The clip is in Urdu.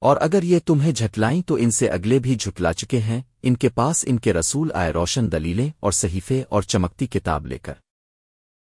اور اگر یہ تمہیں جھٹلائیں تو ان سے اگلے بھی جھٹلا چکے ہیں، ان کے پاس ان کے رسول آئے روشن دلیلیں اور صحیفے اور چمکتی کتاب لے کر۔